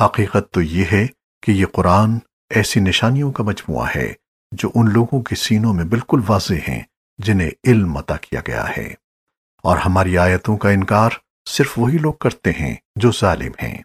حقیقت تو یہ ہے کہ یہ قرآن ایسی نشانیوں کا مجموعہ ہے جو ان لوگوں کے سینوں میں بالکل واضح ہیں جنہیں علم عطا کیا گیا ہے۔ اور ہماری آیتوں کا انکار صرف وہی لوگ کرتے ہیں جو ظالم ہیں۔